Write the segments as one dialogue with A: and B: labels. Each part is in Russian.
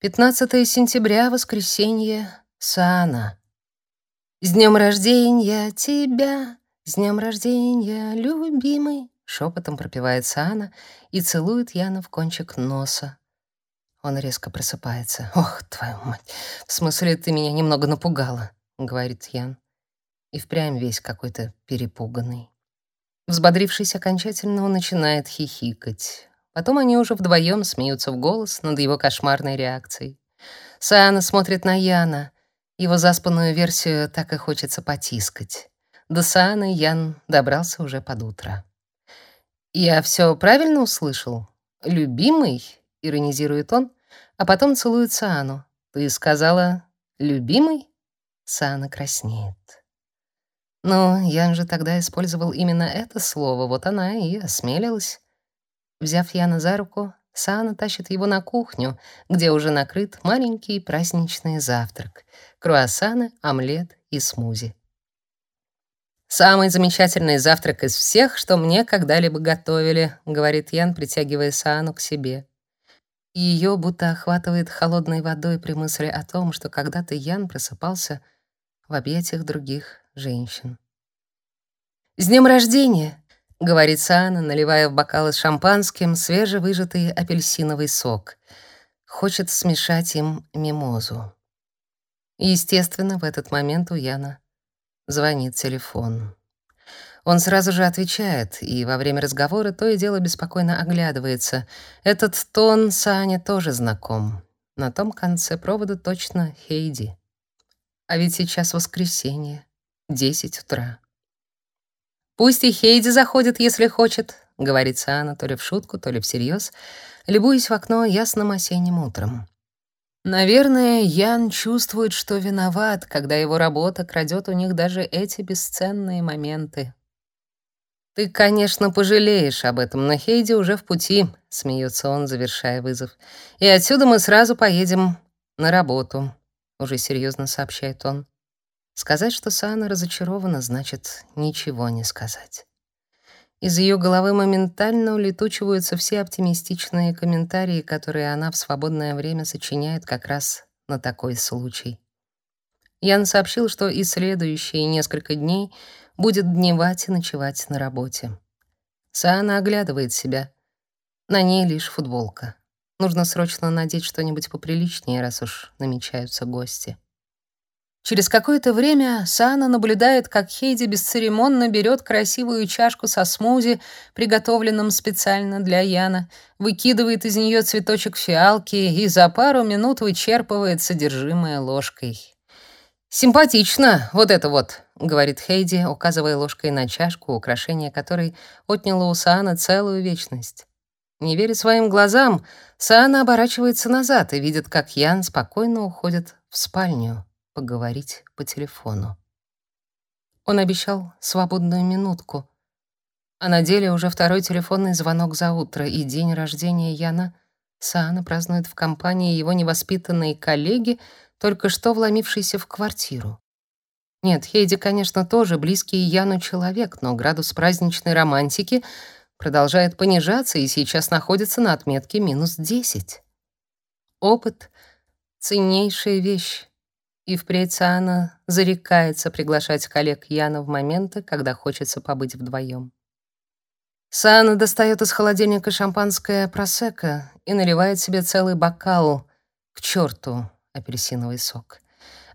A: 15 сентября, воскресенье, Саана. «С днем рождения тебя, с днем рождения, любимый!» Шепотом пропевает Саана и целует Яна в кончик носа. Он резко просыпается. «Ох, твою мать! В смысле, ты меня немного напугала», — говорит Ян. И впрямь весь какой-то перепуганный. Взбодрившись окончательно, он начинает хихикать. Потом они уже вдвоем смеются в голос над его кошмарной реакцией. Саана смотрит на Яна. Его заспанную версию так и хочется потискать. До Сааны Ян добрался уже под утро. «Я все правильно услышал? Любимый?» — иронизирует он, а потом целует Саану. «Ты сказала «любимый»?» Саана краснеет. Но Ян же тогда использовал именно это слово, вот она и осмелилась. Взяв Яна за руку, Саана тащит его на кухню, где уже накрыт маленький праздничный завтрак — круассаны, омлет и смузи. «Самый замечательный завтрак из всех, что мне когда-либо готовили», — говорит Ян, притягивая Саану к себе. Ее будто охватывает холодной водой при мысли о том, что когда-то Ян просыпался в объятиях других женщин. «С днем рождения!» — говорит Саана, наливая в бокалы с шампанским свежевыжатый апельсиновый сок. Хочет смешать им мимозу. Естественно, в этот момент у Яна звонит телефон. Он сразу же отвечает, и во время разговора то и дело беспокойно оглядывается. Этот тон Сане тоже знаком. На том конце провода точно Хейди. А ведь сейчас воскресенье, 10 утра. «Пусть и Хейди заходит, если хочет», — говорит Саана то ли в шутку, то ли всерьез, любуясь в окно ясным осенним утром. Наверное, Ян чувствует, что виноват, когда его работа крадет у них даже эти бесценные моменты. «Ты, конечно, пожалеешь об этом, но Хейди уже в пути», — смеется он, завершая вызов. «И отсюда мы сразу поедем на работу», — уже серьезно сообщает он. Сказать, что Саана разочарована, значит ничего не сказать. Из ее головы моментально улетучиваются все оптимистичные комментарии, которые она в свободное время сочиняет как раз на такой случай. Ян сообщил, что и следующие несколько дней будет дневать и ночевать на работе. Саана оглядывает себя. На ней лишь футболка. Нужно срочно надеть что-нибудь поприличнее, раз уж намечаются гости. Через какое-то время Сана наблюдает, как Хейди бесцеремонно берет красивую чашку со смузи, приготовленным специально для Яна, выкидывает из нее цветочек фиалки и за пару минут вычерпывает содержимое ложкой. «Симпатично, вот это вот», — говорит Хейди, указывая ложкой на чашку, украшение которой отняло у Саана целую вечность. Не веря своим глазам, Саана оборачивается назад и видит, как Ян спокойно уходит в спальню поговорить по телефону. Он обещал свободную минутку, а на деле уже второй телефонный звонок за утро, и день рождения Яна Саана празднует в компании его невоспитанной коллеги, только что вломившейся в квартиру. Нет, Хейди, конечно, тоже близкий Яну человек, но градус праздничной романтики продолжает понижаться и сейчас находится на отметке минус 10. Опыт — ценнейшая вещь, и впредь Саана зарекается приглашать коллег Яна в моменты, когда хочется побыть вдвоем. Саана достает из холодильника шампанское просекко и наливает себе целый бокал. К черту апельсиновый сок.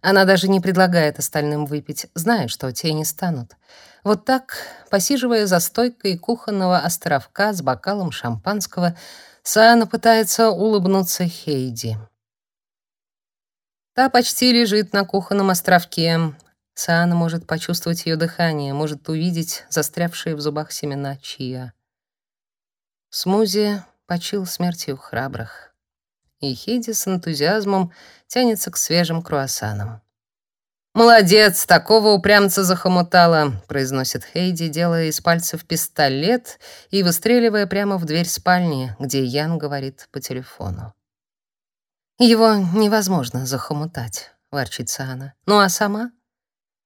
A: Она даже не предлагает остальным выпить, зная, что те не станут. Вот так, посиживая за стойкой кухонного островка с бокалом шампанского, Саана пытается улыбнуться Хейди. Та почти лежит на кухонном островке. Саана может почувствовать ее дыхание, может увидеть застрявшие в зубах семена чия. Смузи почил смертью храбрых. И Хейди с энтузиазмом тянется к свежим круассанам. «Молодец, такого упрямца захомутала», — произносит Хейди, делая из пальцев пистолет и выстреливая прямо в дверь спальни, где Ян говорит по телефону. Его невозможно захомутать, ворчится она. Ну а сама?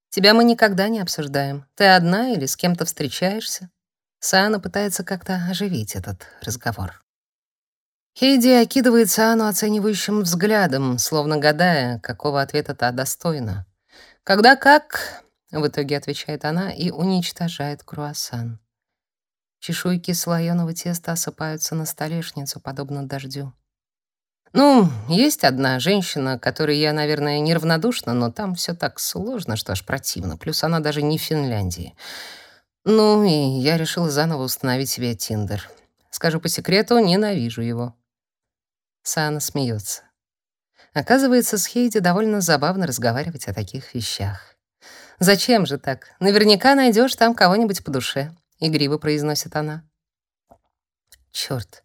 A: Тебя мы никогда не обсуждаем. Ты одна или с кем-то встречаешься? Сана пытается как-то оживить этот разговор. Хейди окидывает Саану оценивающим взглядом, словно гадая, какого ответа та достойна. «Когда как?» — в итоге отвечает она и уничтожает круассан. Чешуйки слоеного теста осыпаются на столешницу, подобно дождю. Ну, есть одна женщина, которой я, наверное, неравнодушна, но там все так сложно, что аж противно. Плюс она даже не в Финляндии. Ну, и я решила заново установить себе Тиндер. Скажу по секрету, ненавижу его. Сана смеется. Оказывается, с Хейди довольно забавно разговаривать о таких вещах. «Зачем же так? Наверняка найдешь там кого-нибудь по душе», — игриво произносит она. Черт,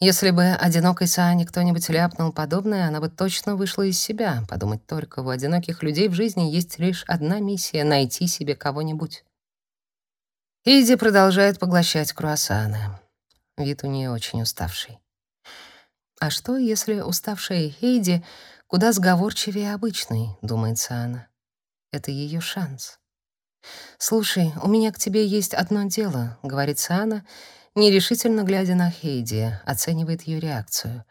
A: если бы одинокой Саане кто-нибудь ляпнул подобное, она бы точно вышла из себя. Подумать только, у одиноких людей в жизни есть лишь одна миссия — найти себе кого-нибудь. Изи продолжает поглощать круассаны. Вид у нее очень уставший. А что, если уставшая Хейди куда сговорчивее обычной, думается она. Это ее шанс. «Слушай, у меня к тебе есть одно дело», — говорит Саана, нерешительно глядя на Хейди, оценивает ее реакцию.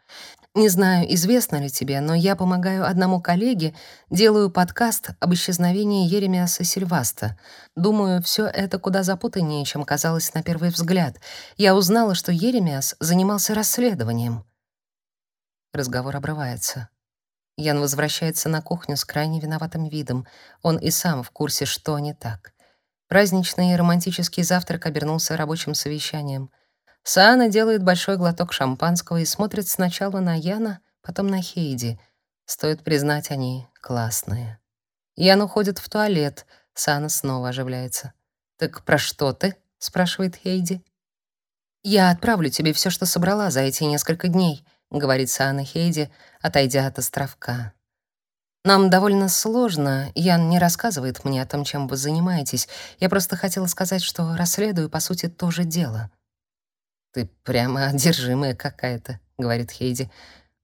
A: «Не знаю, известно ли тебе, но я помогаю одному коллеге, делаю подкаст об исчезновении Еремиаса Сильваста. Думаю, все это куда запутаннее, чем казалось на первый взгляд. Я узнала, что Еремиас занимался расследованием». Разговор обрывается. Ян возвращается на кухню с крайне виноватым видом. Он и сам в курсе, что не так. Праздничный и романтический завтрак обернулся рабочим совещанием. Саана делает большой глоток шампанского и смотрит сначала на Яна, потом на Хейди. Стоит признать, они классные. Ян уходит в туалет. Саана снова оживляется. «Так про что ты?» — спрашивает Хейди. «Я отправлю тебе все, что собрала за эти несколько дней», — говорит Саана Хейди, отойдя от островка. Нам довольно сложно. Ян не рассказывает мне о том, чем вы занимаетесь. Я просто хотела сказать, что расследую, по сути, то же дело. Ты прямо одержимая какая-то, говорит Хейди.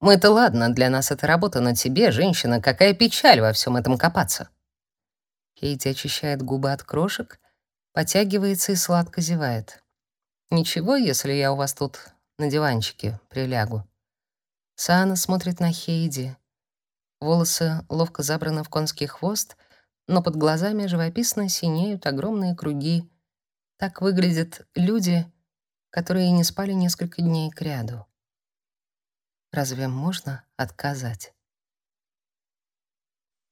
A: Мы-то ладно, для нас это работа, но тебе, женщина, какая печаль во всем этом копаться. Хейди очищает губы от крошек, потягивается и сладко зевает. Ничего, если я у вас тут на диванчике прилягу. Саана смотрит на Хейди. Волосы ловко забраны в конский хвост, но под глазами живописно синеют огромные круги. Так выглядят люди, которые не спали несколько дней кряду. Разве можно отказать?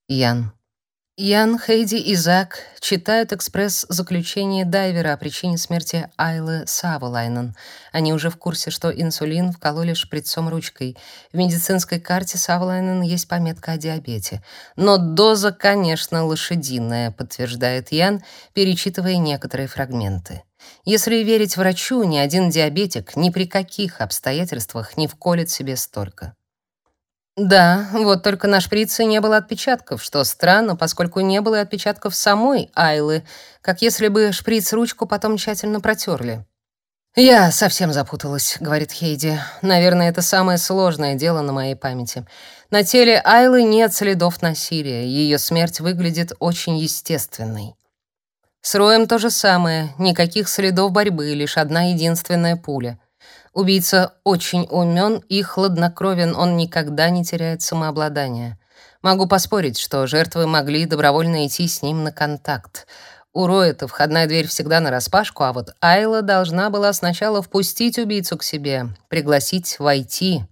A: Ян. Ян, Хейди и Зак читают экспресс-заключение дайвера о причине смерти Айлы Саволайнен. Они уже в курсе, что инсулин вкололи шприцом ручкой. В медицинской карте Саволайнен есть пометка о диабете. Но доза, конечно, лошадиная, подтверждает Ян, перечитывая некоторые фрагменты. Если верить врачу, ни один диабетик ни при каких обстоятельствах не вколет себе столько. Да, вот только на шприце не было отпечатков, что странно, поскольку не было отпечатков самой Айлы, как если бы шприц-ручку потом тщательно протерли. «Я совсем запуталась», — говорит Хейди. «Наверное, это самое сложное дело на моей памяти. На теле Айлы нет следов насилия, ее смерть выглядит очень естественной. С Роем то же самое, никаких следов борьбы, лишь одна единственная пуля. Убийца очень умен и хладнокровен, он никогда не теряет самообладание. Могу поспорить, что жертвы могли добровольно идти с ним на контакт. У Роя-то входная дверь всегда нараспашку, а вот Айла должна была сначала впустить убийцу к себе, пригласить войти.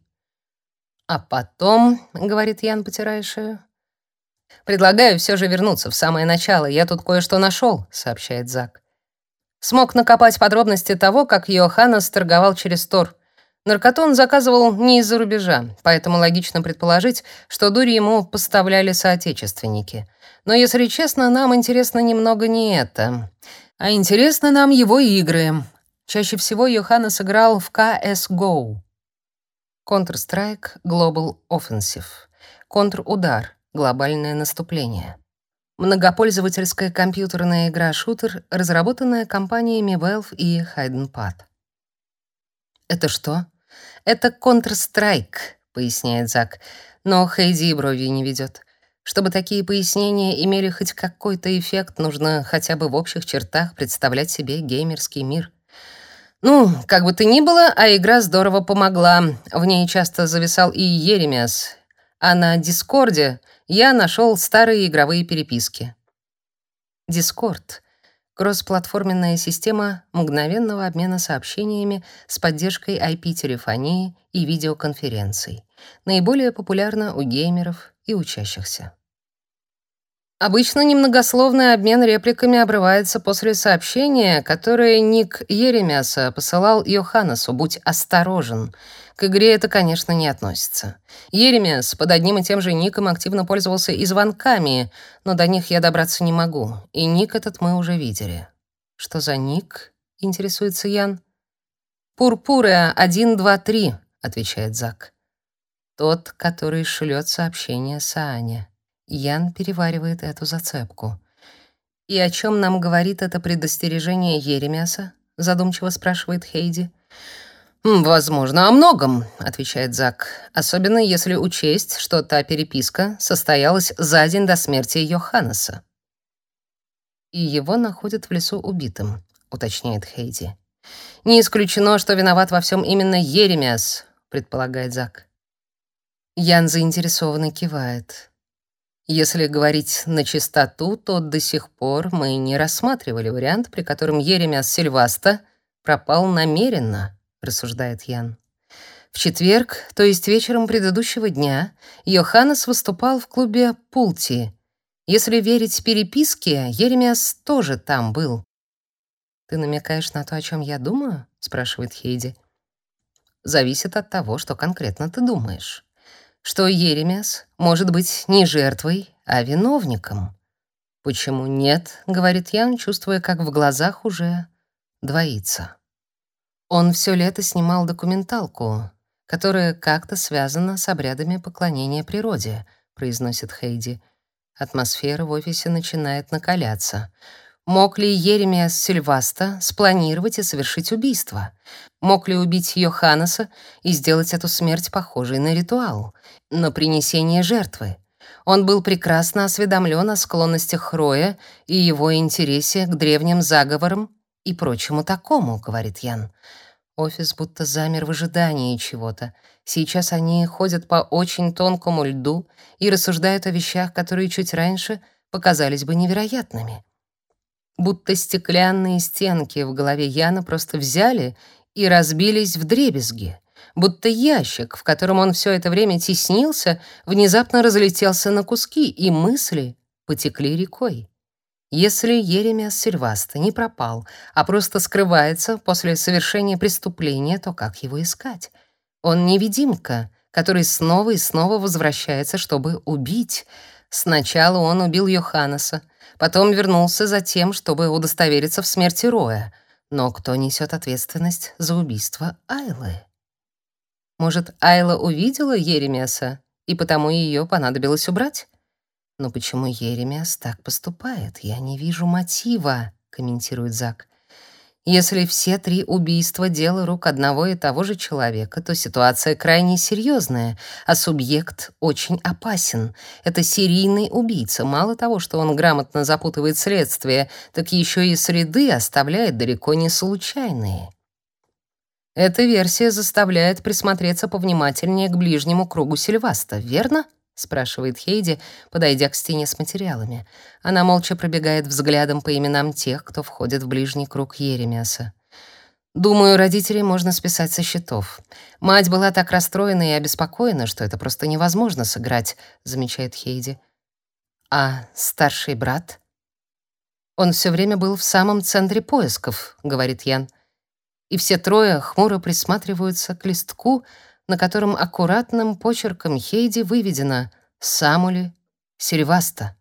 A: «А потом», — говорит Ян, потирая шею, «Предлагаю все же вернуться в самое начало. Я тут кое-что нашел», — сообщает Зак. Смог накопать подробности того, как Йоханнес торговал через Тор. Наркоту он заказывал не из-за рубежа, поэтому логично предположить, что дурь ему поставляли соотечественники. Но, если честно, нам интересно немного не это. А интересно нам его игры. Чаще всего Йоханнес играл в CSGO. Counter-Strike Global Offensive. Контрудар. Глобальное наступление. Многопользовательская компьютерная игра-шутер, разработанная компаниями Valve и Hayden Path. «Это что?» «Это Counter-Strike», — поясняет Зак, но Хейди брови не ведет. Чтобы такие пояснения имели хоть какой-то эффект, нужно хотя бы в общих чертах представлять себе геймерский мир. Ну, как бы то ни было, а игра здорово помогла. В ней часто зависал и Еремиас. А на Дискорде я нашел старые игровые переписки. Дискорд — кроссплатформенная система мгновенного обмена сообщениями с поддержкой IP-телефонии и видеоконференций. Наиболее популярна у геймеров и учащихся. Обычно немногословный обмен репликами обрывается после сообщения, которое ник Еремиаса посылал Йоханнесу «Будь осторожен». К игре это, конечно, не относится. Еремяс под одним и тем же ником активно пользовался и звонками, но до них я добраться не могу, и ник этот мы уже видели. «Что за ник?» — интересуется Ян. «Пурпура 123», — отвечает Зак. «Тот, который шлет сообщение Саане». Ян переваривает эту зацепку. «И о чем нам говорит это предостережение Еремяса?» — задумчиво спрашивает Хейди. «Возможно, о многом», — отвечает Зак, «особенно если учесть, что та переписка состоялась за день до смерти Йоханнеса». «И его находят в лесу убитым», — уточняет Хейди. «Не исключено, что виноват во всем именно Еремиас», — предполагает Зак. Ян заинтересованно кивает. Если говорить на чистоту, то до сих пор мы не рассматривали вариант, при котором Еремяс Сильваста пропал намеренно, рассуждает Ян. В четверг, то есть вечером предыдущего дня, Йоханнес выступал в клубе Пулти. Если верить переписке, Еремяс тоже там был. Ты намекаешь на то, о чем я думаю? спрашивает Хейди. Зависит от того, что конкретно ты думаешь что Еремес может быть не жертвой, а виновником. «Почему нет?» — говорит Ян, чувствуя, как в глазах уже двоится. Он все лето снимал документалку, которая как-то связана с обрядами поклонения природе, произносит Хейди. Атмосфера в офисе начинает накаляться. Мог ли Еремия Сильваста спланировать и совершить убийство? Мог ли убить Йоханнеса и сделать эту смерть похожей на ритуал, на принесение жертвы? Он был прекрасно осведомлен о склонностях Хроя и его интересе к древним заговорам и прочему такому, говорит Ян. Офис будто замер в ожидании чего-то. Сейчас они ходят по очень тонкому льду и рассуждают о вещах, которые чуть раньше показались бы невероятными будто стеклянные стенки в голове Яна просто взяли и разбились в дребезги, будто ящик, в котором он все это время теснился, внезапно разлетелся на куски, и мысли потекли рекой. Если Еремиас Сильваста не пропал, а просто скрывается после совершения преступления, то как его искать? Он невидимка, который снова и снова возвращается, чтобы убить. Сначала он убил Йоханнеса, Потом вернулся за тем, чтобы удостовериться в смерти Роя. Но кто несет ответственность за убийство Айлы? Может, Айла увидела Еремиаса, и потому ее понадобилось убрать? Но почему Еремиас так поступает? Я не вижу мотива, комментирует Зак. Если все три убийства — дело рук одного и того же человека, то ситуация крайне серьезная, а субъект очень опасен. Это серийный убийца. Мало того, что он грамотно запутывает следствие, так еще и среды оставляет далеко не случайные. Эта версия заставляет присмотреться повнимательнее к ближнему кругу Сильваста, верно? Спрашивает Хейди, подойдя к стене с материалами. Она молча пробегает взглядом по именам тех, кто входит в ближний круг Еремиаса. Думаю, родителей можно списать со счетов. Мать была так расстроена и обеспокоена, что это просто невозможно сыграть, замечает Хейди. А старший брат? Он все время был в самом центре поисков, говорит Ян. И все трое хмуро присматриваются к листку, на котором аккуратным почерком Хейди выведено «Самули Сильваста».